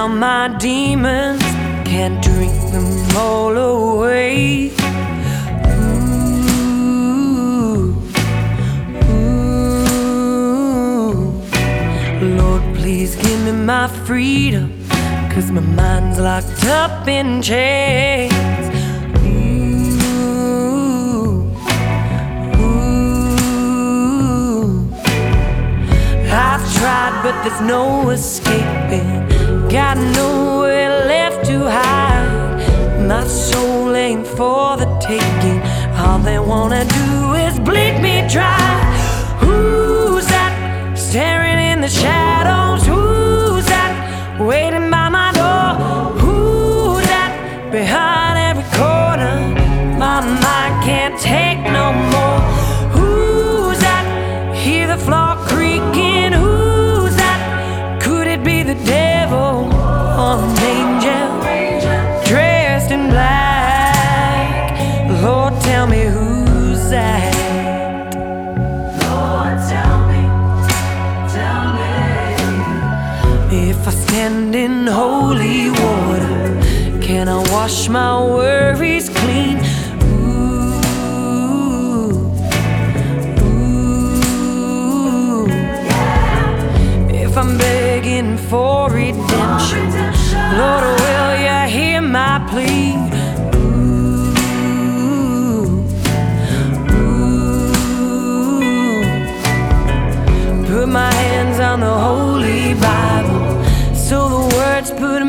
Now my demons can't drink them all away. Ooh, ooh. Lord, please give me my freedom. Cause my mind's locked up in chains. I've tried, but there's no escaping. Got nowhere left to hide. My soul ain't for the taking. All they wanna do is bleed me dry. Who's that staring in the shadows? Who's that waiting by my door? Who's that behind every corner? My mind can't take no more. Who's that? Hear the floor In holy water, can I wash my worries clean? Ooh, ooh. If I'm begging for redemption, the